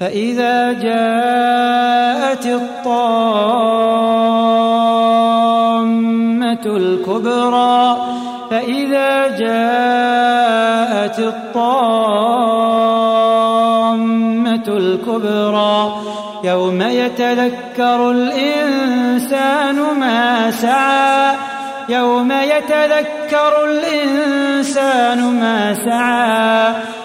فإذا جاءت الطامة الكبرى فإذا جاءت الطامة الكبرى يوم يتذكر الإنسان ما سعى يوم يتذكر الإنسان ما سعى